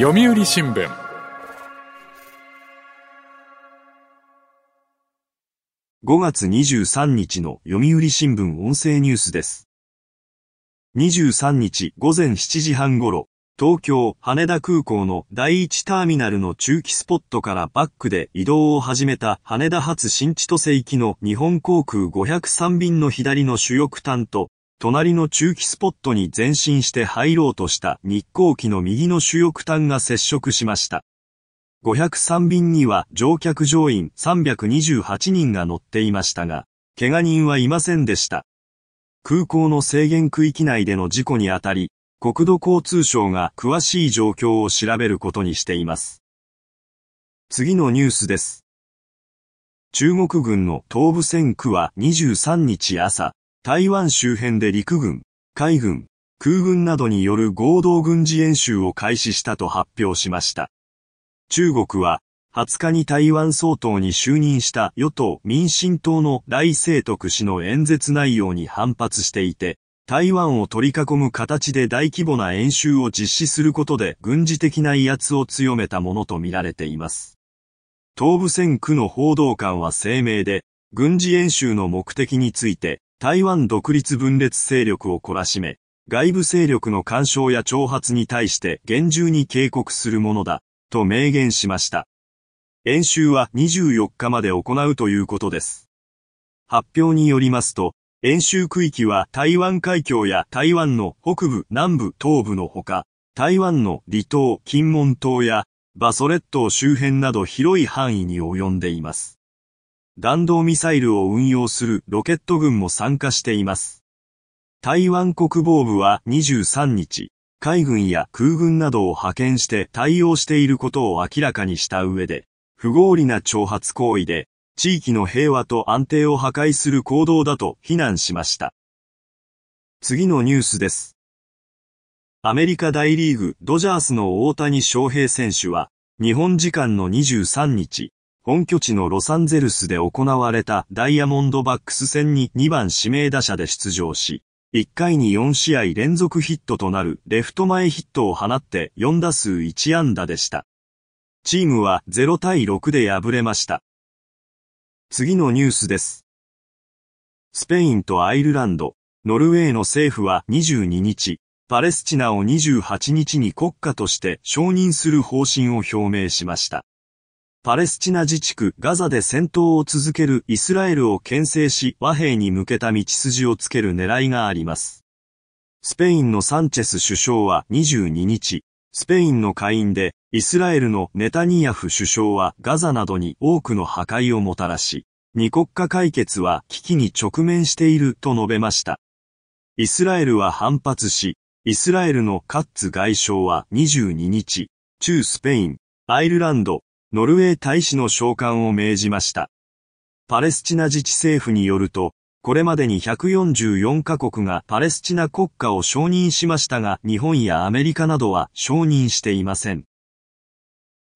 読売新聞5月23日の読売新聞音声ニュースです。23日午前7時半頃、東京羽田空港の第1ターミナルの中期スポットからバックで移動を始めた羽田発新千歳行きの日本航空503便の左の主翼端と、隣の中期スポットに前進して入ろうとした日航機の右の主翼端が接触しました。503便には乗客乗員328人が乗っていましたが、怪我人はいませんでした。空港の制限区域内での事故にあたり、国土交通省が詳しい状況を調べることにしています。次のニュースです。中国軍の東部戦区は23日朝、台湾周辺で陸軍、海軍、空軍などによる合同軍事演習を開始したと発表しました。中国は、20日に台湾総統に就任した与党民進党の来清徳氏の演説内容に反発していて、台湾を取り囲む形で大規模な演習を実施することで軍事的な威圧を強めたものとみられています。東部戦区の報道官は声明で、軍事演習の目的について、台湾独立分裂勢力を懲らしめ、外部勢力の干渉や挑発に対して厳重に警告するものだ、と明言しました。演習は24日まで行うということです。発表によりますと、演習区域は台湾海峡や台湾の北部、南部、東部のほか、台湾の離島、金門島やバソレット周辺など広い範囲に及んでいます。弾道ミサイルを運用するロケット軍も参加しています。台湾国防部は23日、海軍や空軍などを派遣して対応していることを明らかにした上で、不合理な挑発行為で、地域の平和と安定を破壊する行動だと非難しました。次のニュースです。アメリカ大リーグドジャースの大谷翔平選手は、日本時間の23日、本拠地のロサンゼルスで行われたダイヤモンドバックス戦に2番指名打者で出場し、1回に4試合連続ヒットとなるレフト前ヒットを放って4打数1安打でした。チームは0対6で敗れました。次のニュースです。スペインとアイルランド、ノルウェーの政府は22日、パレスチナを28日に国家として承認する方針を表明しました。パレスチナ自治区ガザで戦闘を続けるイスラエルを牽制し和平に向けた道筋をつける狙いがあります。スペインのサンチェス首相は22日、スペインの下院でイスラエルのネタニヤフ首相はガザなどに多くの破壊をもたらし、二国家解決は危機に直面していると述べました。イスラエルは反発し、イスラエルのカッツ外相は22日、中スペイン、アイルランド、ノルウェー大使の召喚を命じました。パレスチナ自治政府によると、これまでに144カ国がパレスチナ国家を承認しましたが、日本やアメリカなどは承認していません。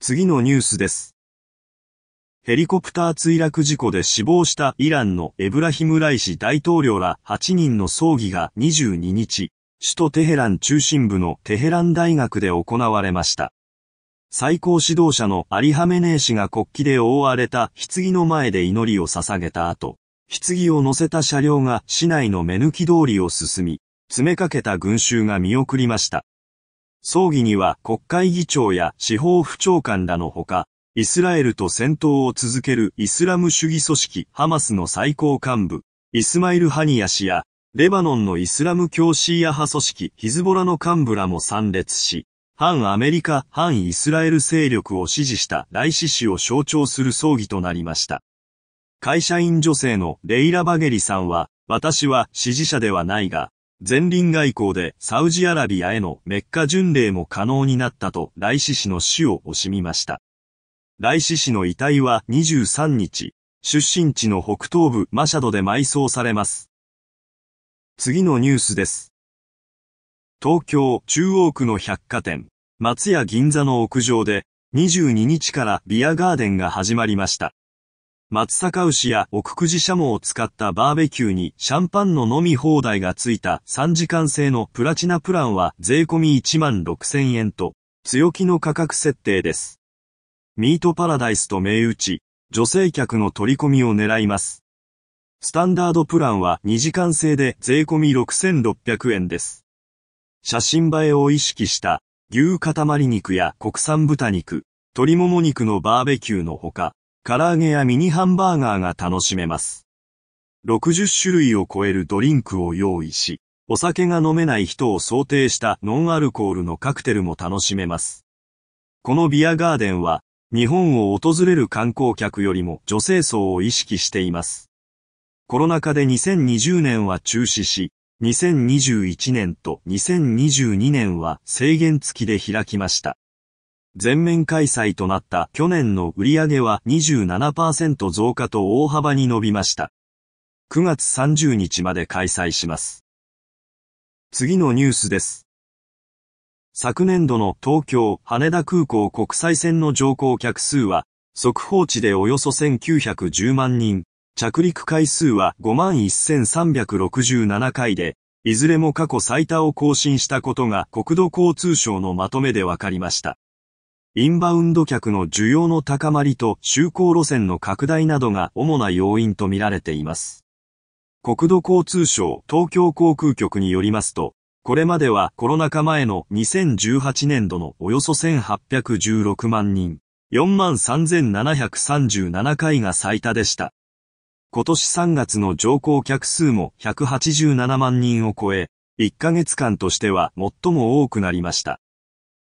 次のニュースです。ヘリコプター墜落事故で死亡したイランのエブラヒム・ライシ大統領ら8人の葬儀が22日、首都テヘラン中心部のテヘラン大学で行われました。最高指導者のアリハメネー氏が国旗で覆われた棺の前で祈りを捧げた後、棺を乗せた車両が市内の目抜き通りを進み、詰めかけた群衆が見送りました。葬儀には国会議長や司法府長官らのほか、イスラエルと戦闘を続けるイスラム主義組織ハマスの最高幹部、イスマイル・ハニヤ氏や、レバノンのイスラム教シーア派組織ヒズボラの幹部らも参列し、反アメリカ、反イスラエル勢力を支持したライシ氏を象徴する葬儀となりました。会社員女性のレイラ・バゲリさんは、私は支持者ではないが、前輪外交でサウジアラビアへのメッカ巡礼も可能になったとライシ氏の死を惜しみました。ライシ氏の遺体は23日、出身地の北東部マシャドで埋葬されます。次のニュースです。東京中央区の百貨店、松屋銀座の屋上で、22日からビアガーデンが始まりました。松阪牛や奥久慈シャモを使ったバーベキューにシャンパンの飲み放題がついた3時間制のプラチナプランは税込み1万6000円と、強気の価格設定です。ミートパラダイスと銘打ち、女性客の取り込みを狙います。スタンダードプランは2時間制で税込み6600円です。写真映えを意識した牛塊肉や国産豚肉、鶏もも肉のバーベキューのほか、唐揚げやミニハンバーガーが楽しめます。60種類を超えるドリンクを用意し、お酒が飲めない人を想定したノンアルコールのカクテルも楽しめます。このビアガーデンは、日本を訪れる観光客よりも女性層を意識しています。コロナ禍で2020年は中止し、2021年と2022年は制限付きで開きました。全面開催となった去年の売上は27%増加と大幅に伸びました。9月30日まで開催します。次のニュースです。昨年度の東京、羽田空港国際線の乗降客数は、速報値でおよそ1910万人、着陸回数は51,367回で、いずれも過去最多を更新したことが国土交通省のまとめで分かりました。インバウンド客の需要の高まりと就航路線の拡大などが主な要因とみられています。国土交通省東京航空局によりますと、これまではコロナ禍前の2018年度のおよそ1816万人、43,737回が最多でした。今年3月の乗降客数も187万人を超え、1ヶ月間としては最も多くなりました。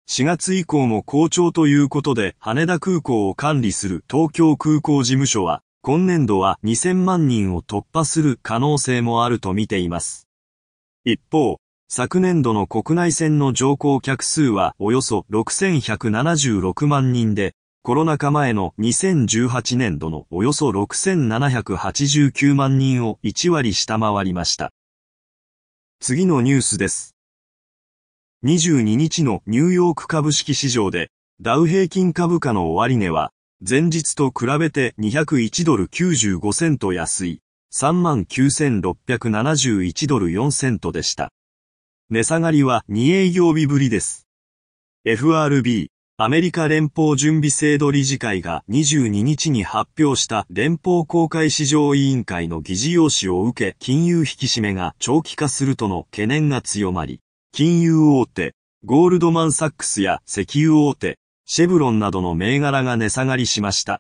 4月以降も好調ということで羽田空港を管理する東京空港事務所は今年度は2000万人を突破する可能性もあると見ています。一方、昨年度の国内線の乗降客数はおよそ6176万人で、コロナ禍前の2018年度のおよそ6789万人を1割下回りました。次のニュースです。22日のニューヨーク株式市場で、ダウ平均株価の終値は、前日と比べて201ドル95セント安い、39,671ドル4セントでした。値下がりは2営業日ぶりです。FRB、アメリカ連邦準備制度理事会が22日に発表した連邦公開市場委員会の議事要旨を受け金融引き締めが長期化するとの懸念が強まり、金融大手、ゴールドマンサックスや石油大手、シェブロンなどの銘柄が値下がりしました。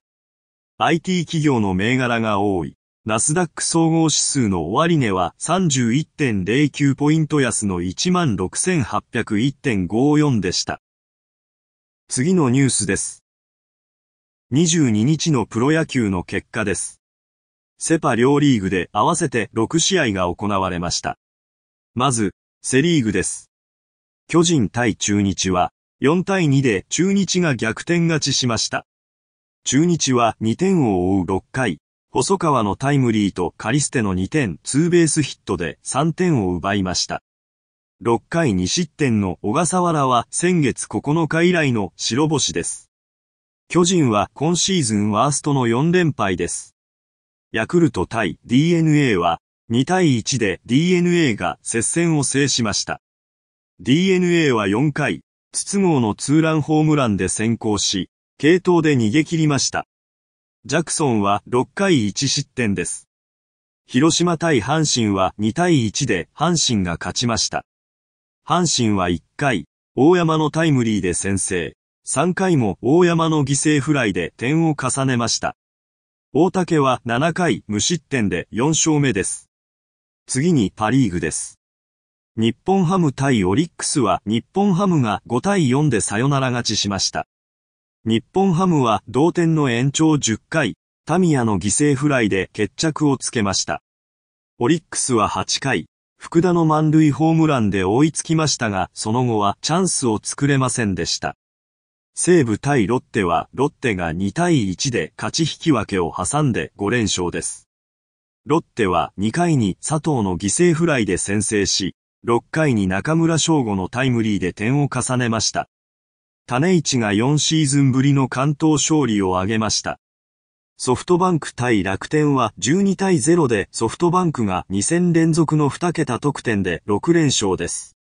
IT 企業の銘柄が多い、ナスダック総合指数の終値は31.09ポイント安の16,801.54でした。次のニュースです。22日のプロ野球の結果です。セパ両リーグで合わせて6試合が行われました。まず、セリーグです。巨人対中日は、4対2で中日が逆転勝ちしました。中日は2点を追う6回、細川のタイムリーとカリステの2点ツーベースヒットで3点を奪いました。6回2失点の小笠原は先月9日以来の白星です。巨人は今シーズンワーストの4連敗です。ヤクルト対 DNA は2対1で DNA が接戦を制しました。DNA は4回、筒香のツーランホームランで先行し、継投で逃げ切りました。ジャクソンは6回1失点です。広島対阪神は2対1で阪神が勝ちました。阪神は1回、大山のタイムリーで先制、3回も大山の犠牲フライで点を重ねました。大竹は7回無失点で4勝目です。次にパリーグです。日本ハム対オリックスは日本ハムが5対4でサヨナラ勝ちしました。日本ハムは同点の延長10回、タミヤの犠牲フライで決着をつけました。オリックスは8回、福田の満塁ホームランで追いつきましたが、その後はチャンスを作れませんでした。西武対ロッテはロッテが2対1で勝ち引き分けを挟んで5連勝です。ロッテは2回に佐藤の犠牲フライで先制し、6回に中村翔吾のタイムリーで点を重ねました。種市が4シーズンぶりの関東勝利を挙げました。ソフトバンク対楽天は12対0でソフトバンクが2戦連続の2桁得点で6連勝です。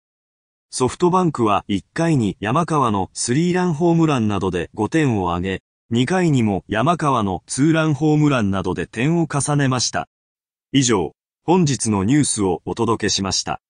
ソフトバンクは1回に山川のスリーランホームランなどで5点を挙げ、2回にも山川のツーランホームランなどで点を重ねました。以上、本日のニュースをお届けしました。